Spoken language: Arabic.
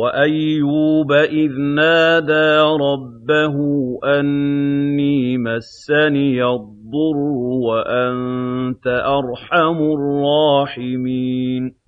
وَأَيُّوبَ إِذْ نَادَىٰ رَبَّهُ أَنِّي مَسَّنِيَ الضُّرُّ وَأَنتَ أَرْحَمُ الرَّاحِمِينَ.